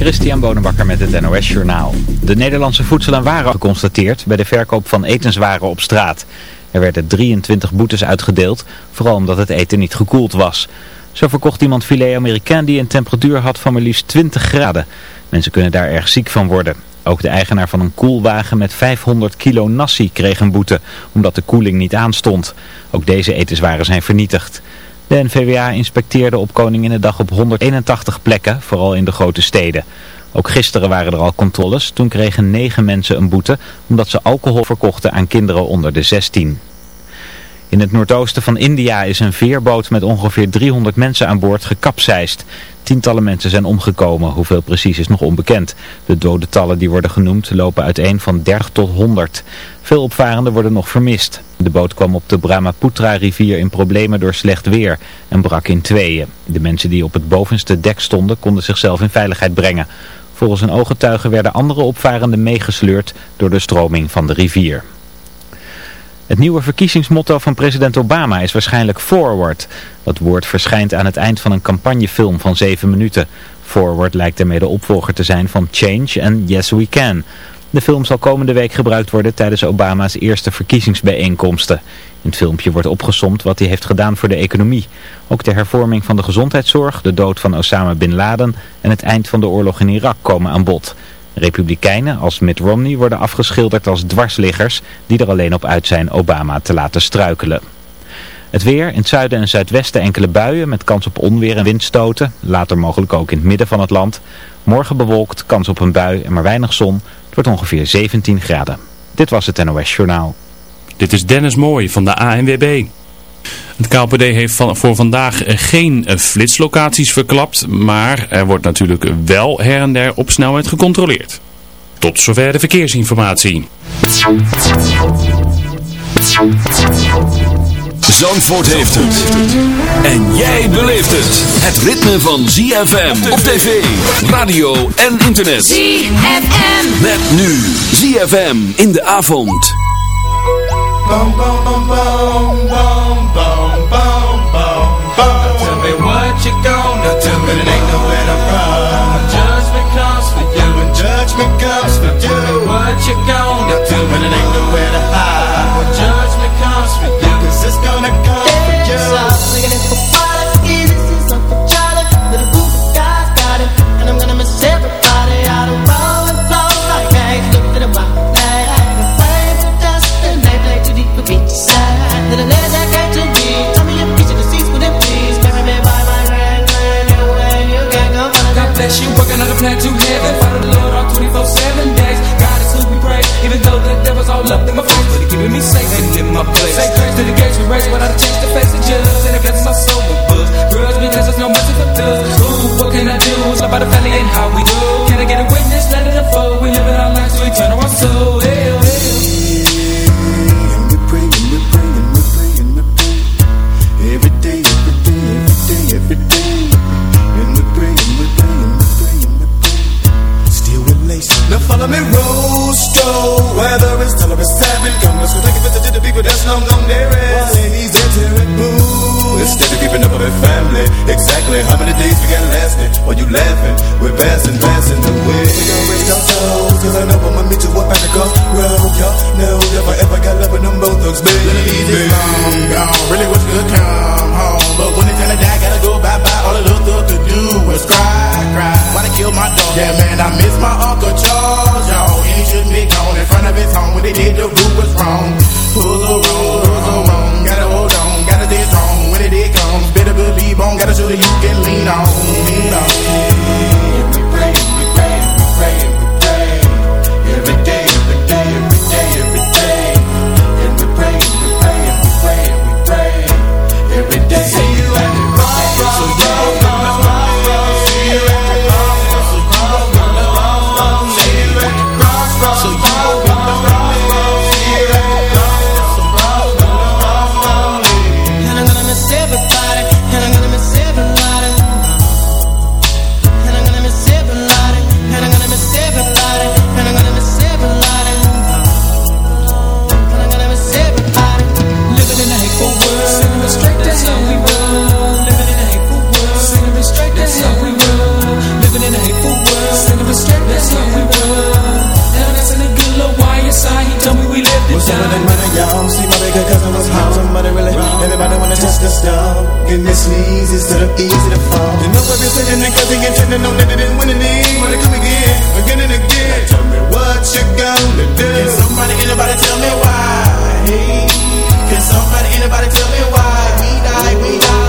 Christian Bonenbakker met het NOS Journaal. De Nederlandse Voedsel- en Waren geconstateerd bij de verkoop van etenswaren op straat. Er werden 23 boetes uitgedeeld, vooral omdat het eten niet gekoeld was. Zo verkocht iemand filet Amerikaan die een temperatuur had van maar liefst 20 graden. Mensen kunnen daar erg ziek van worden. Ook de eigenaar van een koelwagen met 500 kilo nasi kreeg een boete, omdat de koeling niet aanstond. Ook deze etenswaren zijn vernietigd. De NVWA inspecteerde op Koninginnedag op 181 plekken, vooral in de grote steden. Ook gisteren waren er al controles. Toen kregen negen mensen een boete omdat ze alcohol verkochten aan kinderen onder de 16. In het noordoosten van India is een veerboot met ongeveer 300 mensen aan boord gekapseist. Tientallen mensen zijn omgekomen, hoeveel precies is nog onbekend. De dodentallen die worden genoemd lopen uiteen van 30 tot 100. Veel opvarenden worden nog vermist. De boot kwam op de Brahmaputra-rivier in problemen door slecht weer en brak in tweeën. De mensen die op het bovenste dek stonden konden zichzelf in veiligheid brengen. Volgens een ooggetuige werden andere opvarenden meegesleurd door de stroming van de rivier. Het nieuwe verkiezingsmotto van president Obama is waarschijnlijk Forward. Dat woord verschijnt aan het eind van een campagnefilm van zeven minuten. Forward lijkt daarmee de opvolger te zijn van Change en Yes We Can. De film zal komende week gebruikt worden tijdens Obama's eerste verkiezingsbijeenkomsten. In het filmpje wordt opgesomd wat hij heeft gedaan voor de economie. Ook de hervorming van de gezondheidszorg, de dood van Osama Bin Laden en het eind van de oorlog in Irak komen aan bod. Republikeinen als Mitt Romney worden afgeschilderd als dwarsliggers die er alleen op uit zijn Obama te laten struikelen. Het weer, in het zuiden en zuidwesten enkele buien met kans op onweer en windstoten. Later mogelijk ook in het midden van het land. Morgen bewolkt, kans op een bui en maar weinig zon. Het wordt ongeveer 17 graden. Dit was het NOS Journaal. Dit is Dennis Mooij van de ANWB. Het KLPD heeft van, voor vandaag geen flitslocaties verklapt, maar er wordt natuurlijk wel her en der op snelheid gecontroleerd. Tot zover de verkeersinformatie. Zandvoort heeft het. En jij beleeft het. Het ritme van ZFM op tv, radio en internet. ZFM. Met nu ZFM in de avond. Bum, bum, bum, when it ain't nowhere to hide. When judgment comes for you, cause it's gonna come for you. So I'm looking at Popeye, easy, see something jolly. Little group of guys got it, and I'm gonna miss everybody. I don't roll and flow like eggs, look at my have The flames to dust, and they play too deep for beach side. Little legs I to me the me by my you. God bless you, working on a plan to heaven even though the devil's all up in my face, but he keeping me safe and in my place. Say grace to the gates we raise without a chance to face the judge, and it blesses my soul with books. Grudge because there's no mercy for thugs. Ooh, what can I do? It's about the family and how we do. Can I get a witness? Let it unfold. We live in our lives, so we turn our soul. Follow me, Rostro. Whether it's tell it's seven, come let's go take a visit to the people that's long gone there is. While ladies tearing boo. Instead of keeping up with family. Exactly how many days we got lasting? While you laughing, we're passing, passing the way. We gon' raise our toes, cause I know I'ma meet you up at the crossroad. Y'all know if I ever got love with them both thugs, baby. Easy, long gone, really wish you could come home. But when it's time to die, do was cry, cry. Why they kill my dog? Yeah, man, I miss my Uncle Charles, y'all. He shouldn't be gone in front of his home. When they did, the rule was wrong. Pull a wrong, pull a wrong. Gotta hold on, gotta stay strong. When it did comes, better believe on. Gotta show that you can lean on, lean on. to stall And this leads is sort of easy to fall You know I've been sitting and guessing and tending on that it is winning me Wanna come again, again and again Tell me what you gonna do Can somebody, anybody tell me why? Hey. Can somebody, anybody tell me why? We die, we die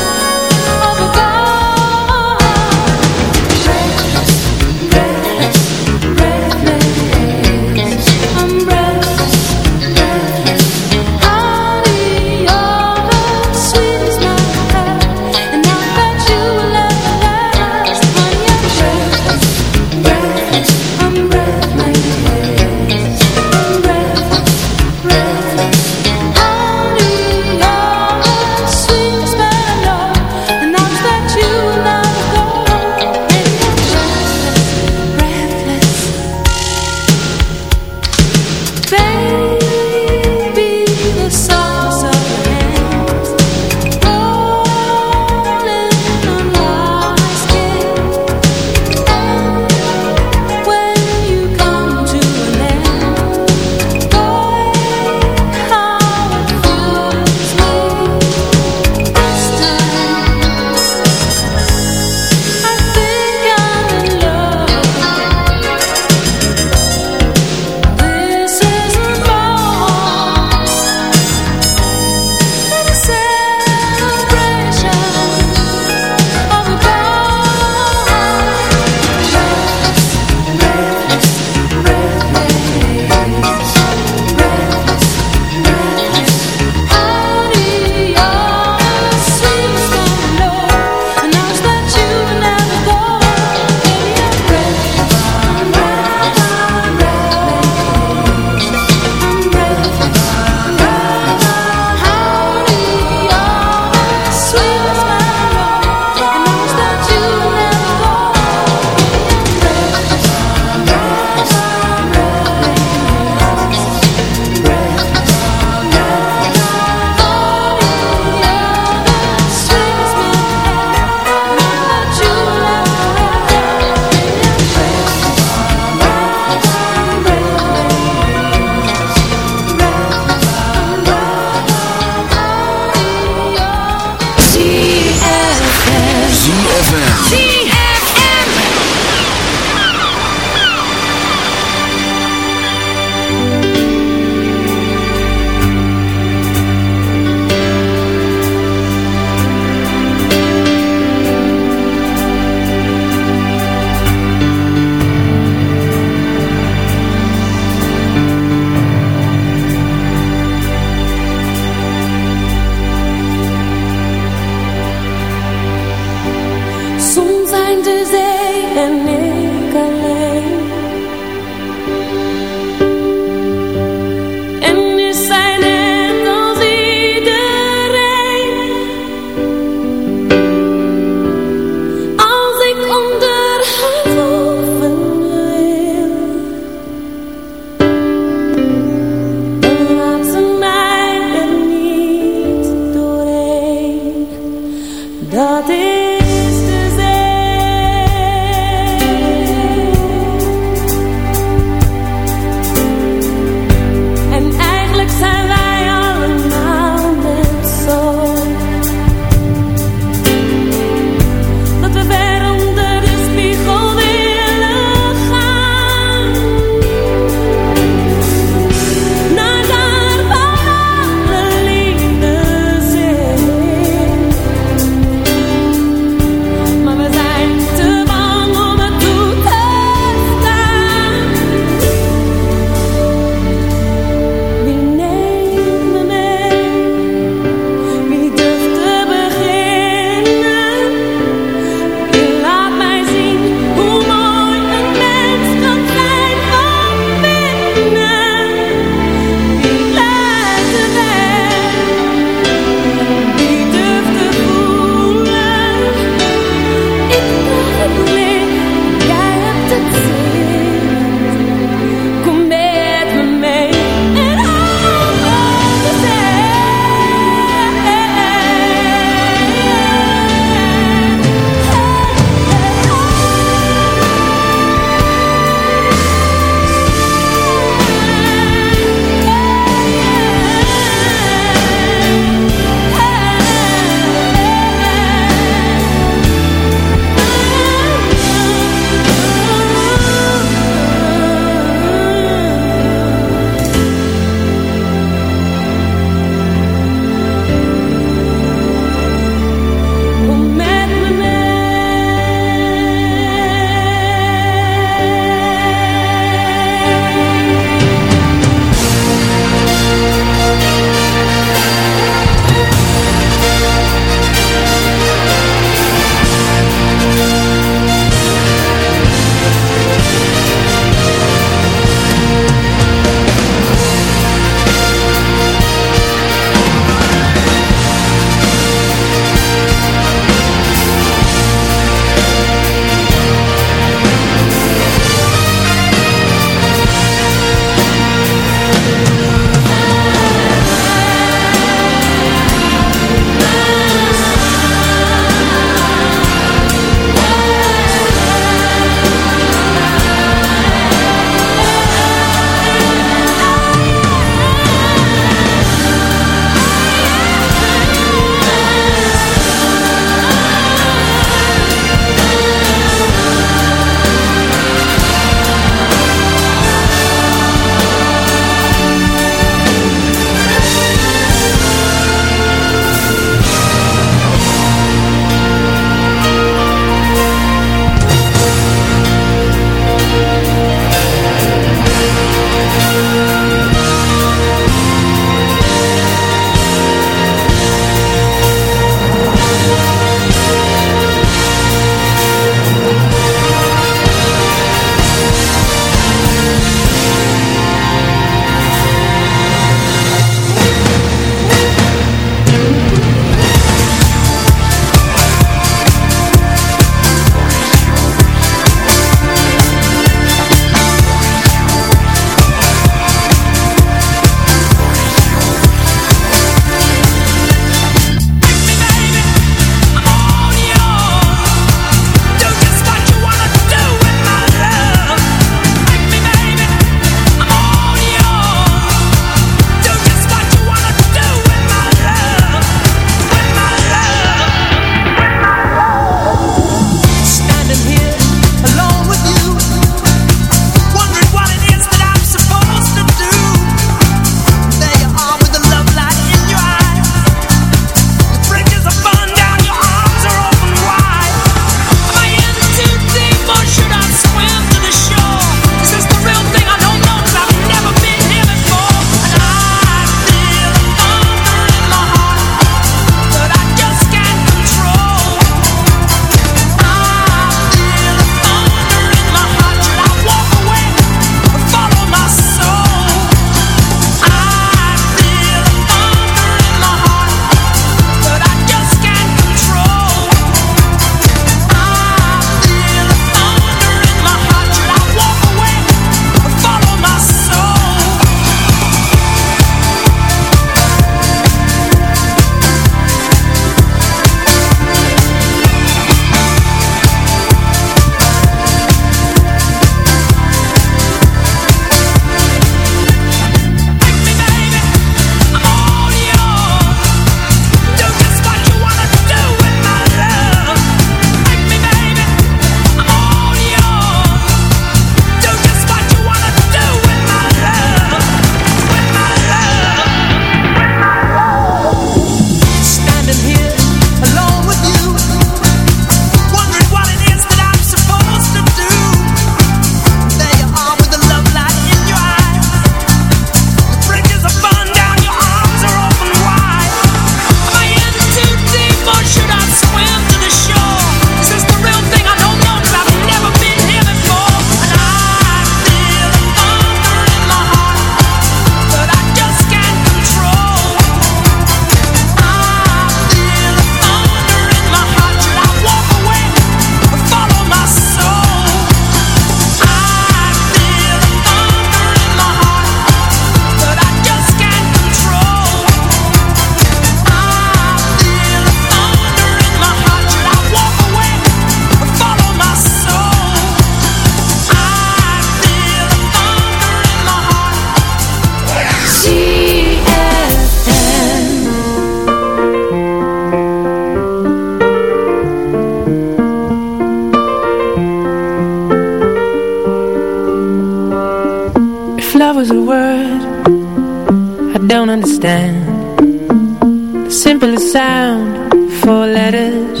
understand. The simplest sound, four letters.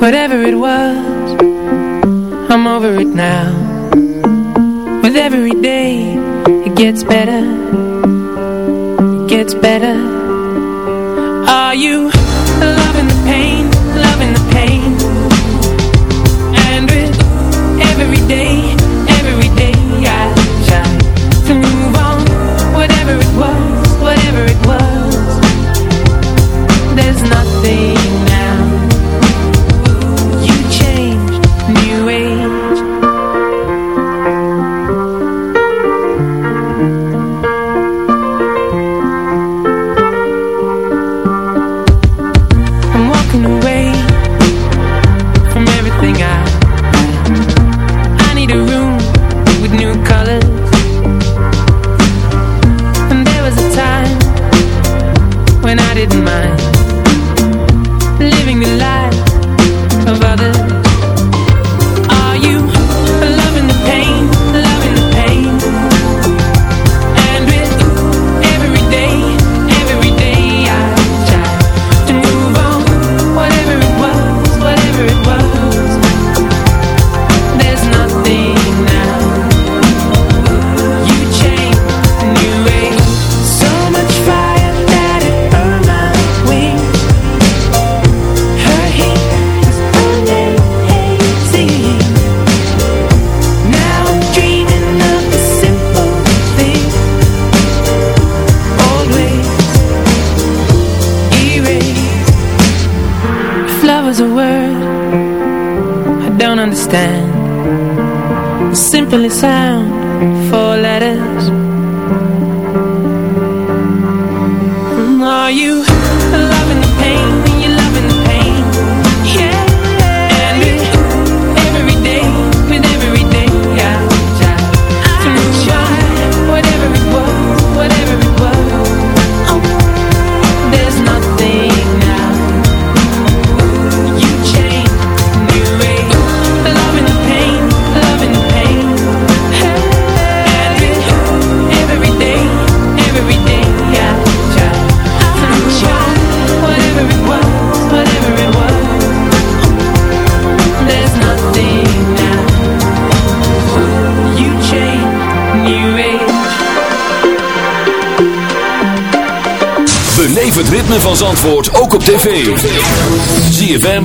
Whatever it was, I'm over it now. With every day, it gets better.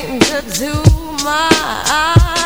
To my eyes,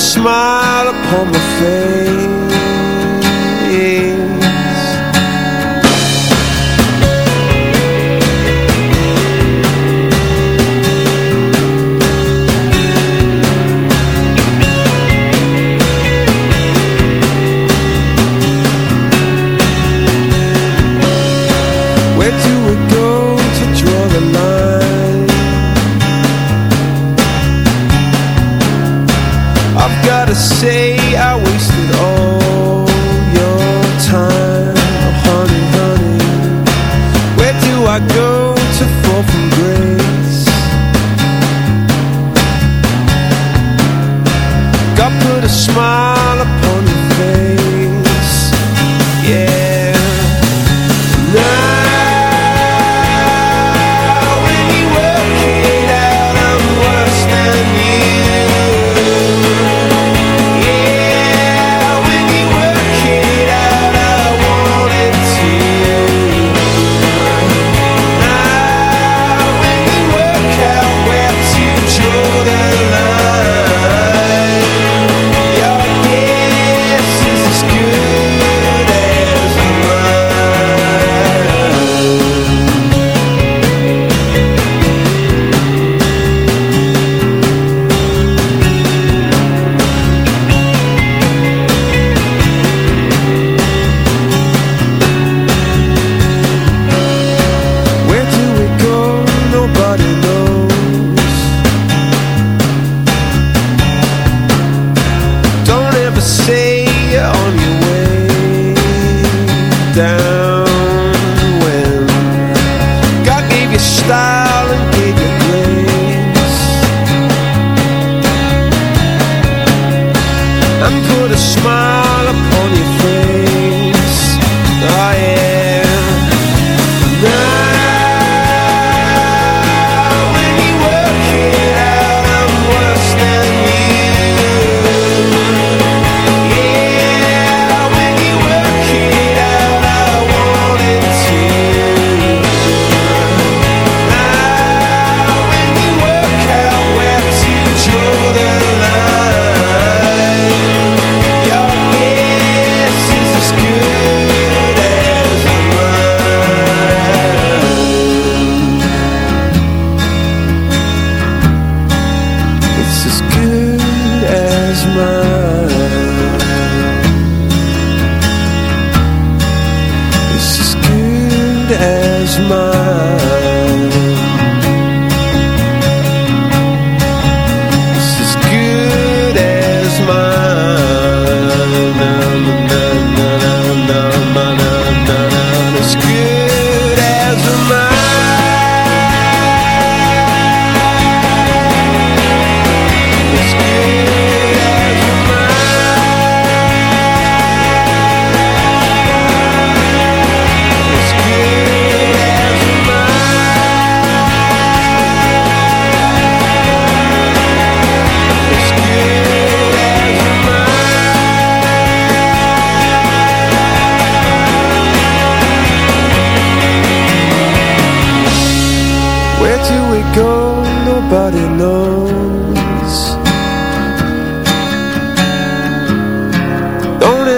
smile upon my face.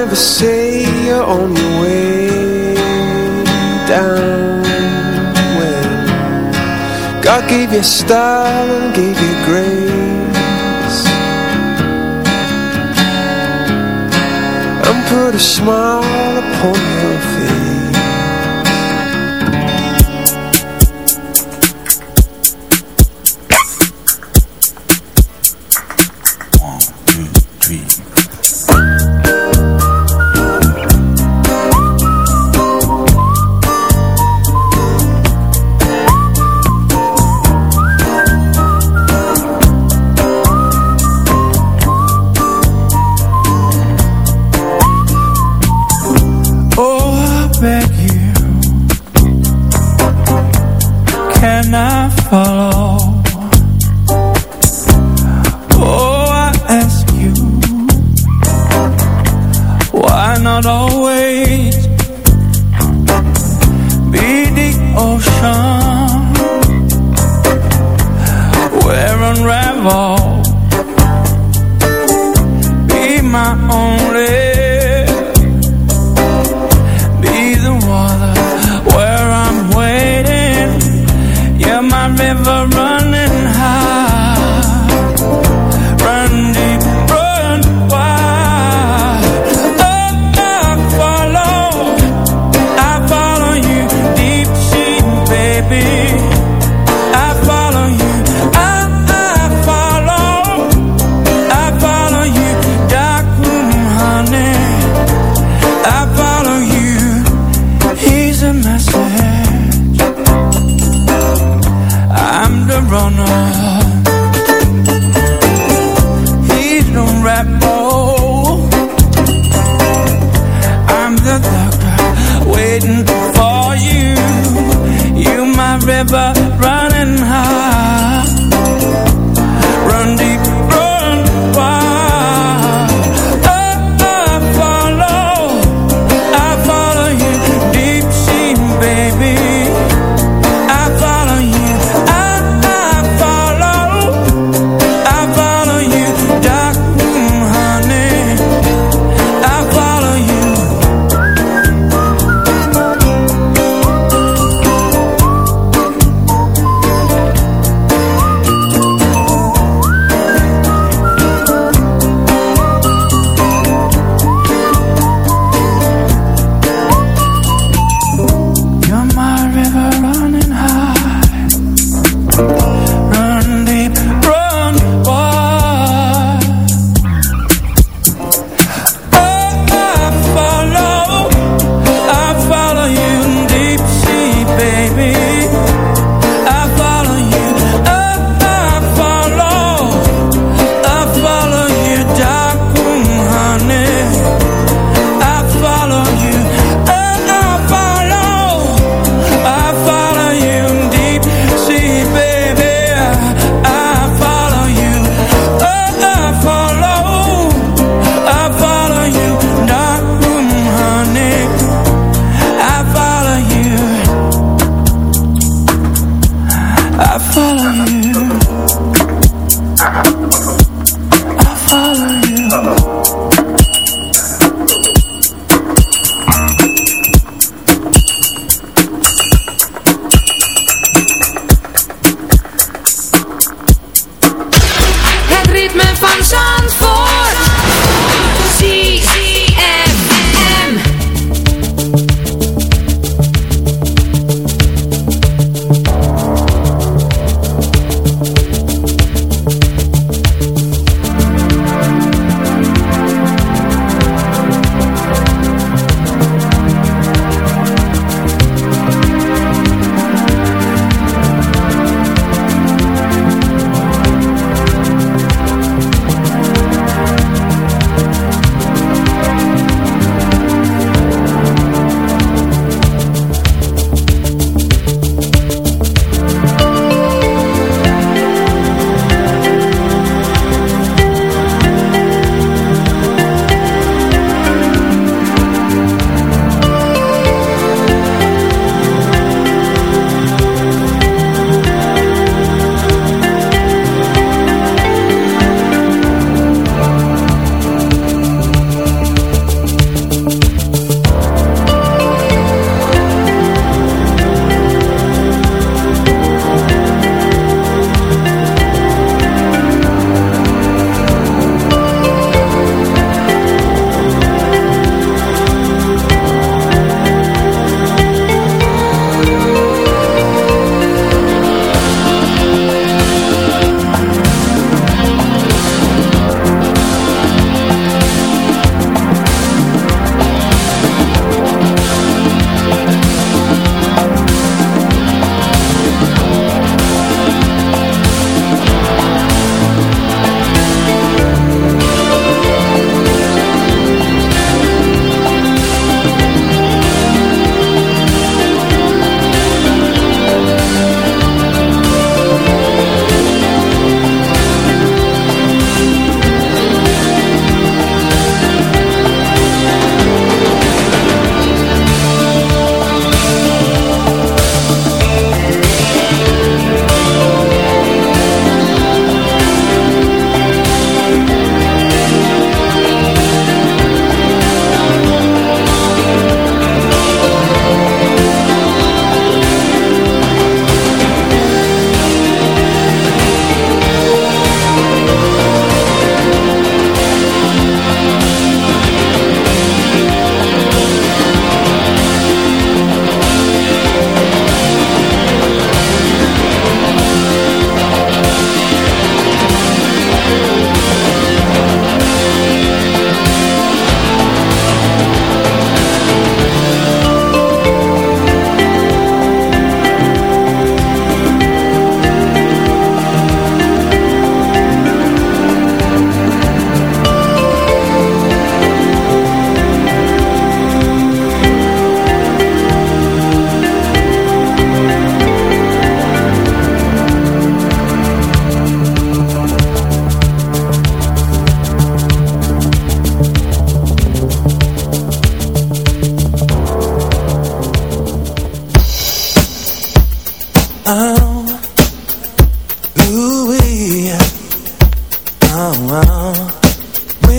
never say you're on your way down. When God gave you style and gave you grace. And put a smile upon you follow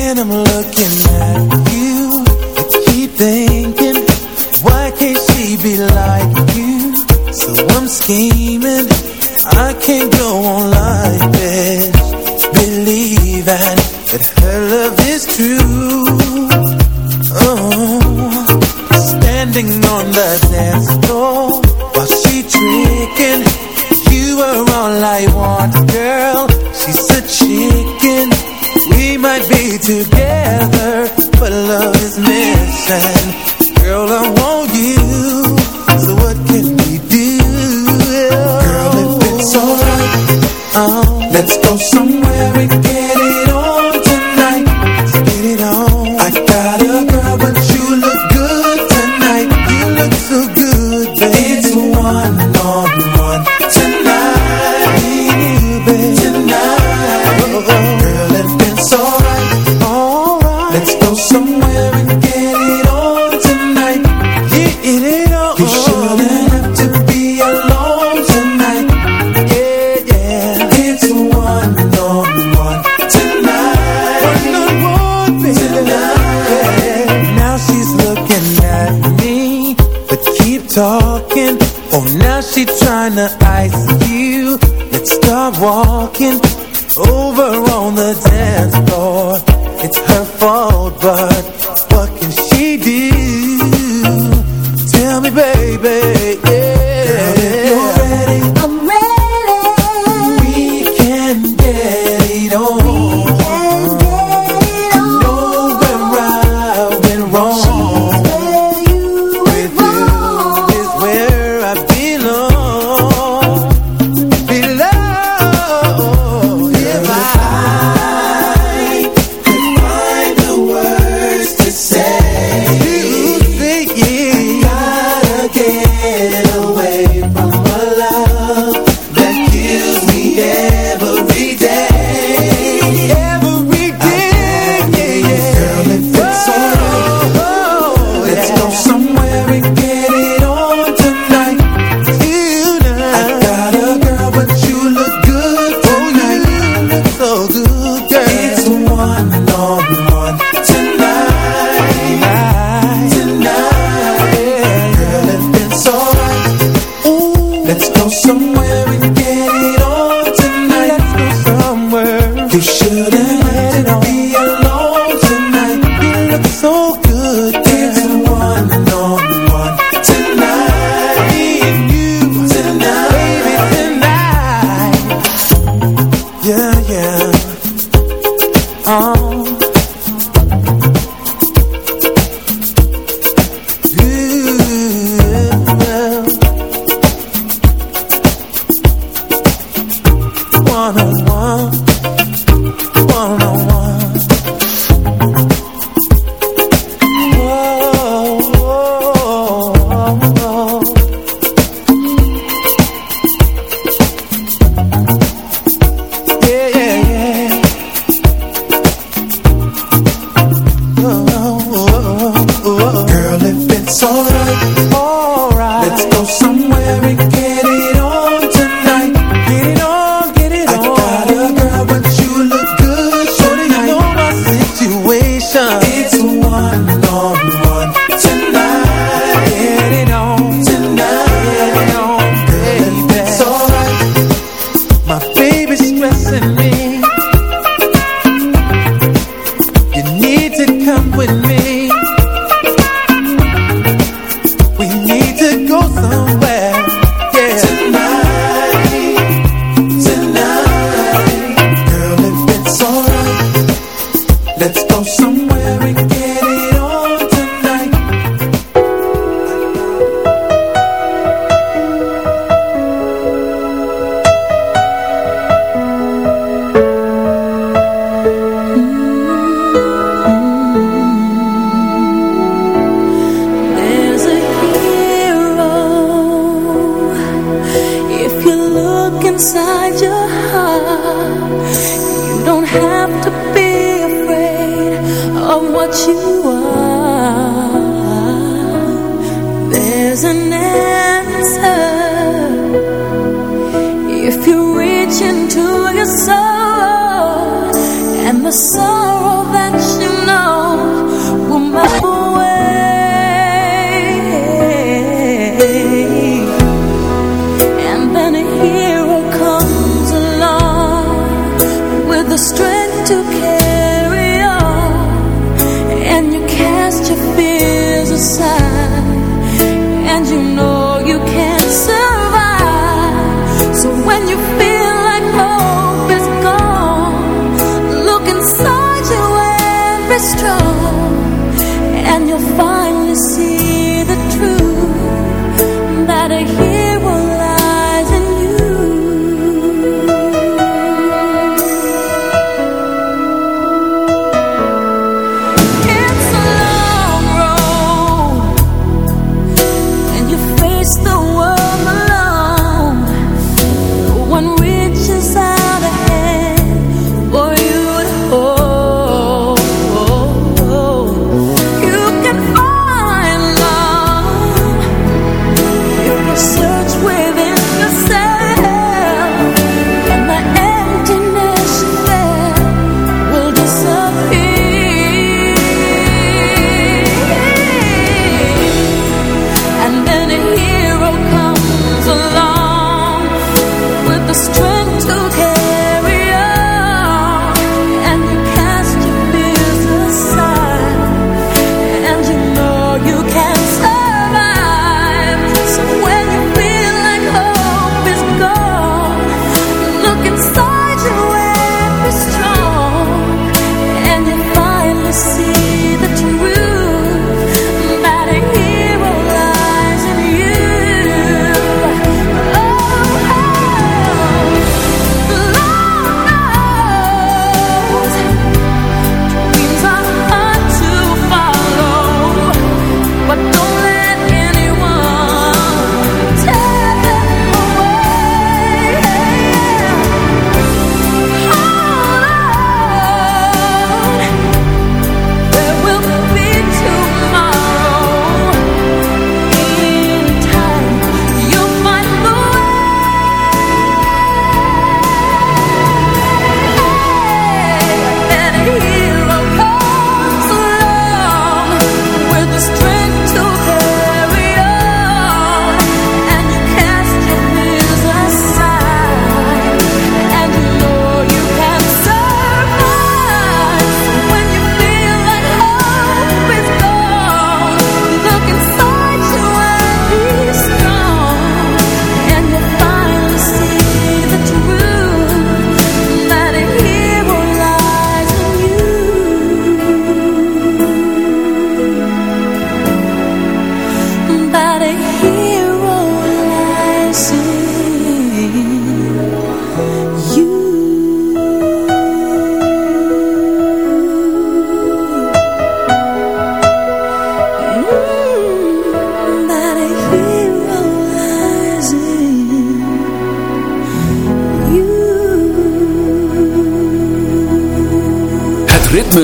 When I'm looking at you, I keep thinking, why can't she be like you? So I'm scheming, I can't go on like this. Believing that her love is true. Oh, standing on the dance floor while she tricking, you are all I want, girl might be together, but love is missing. Girl, I want you, so what can we do? Girl, if it's alright, oh, let's go somewhere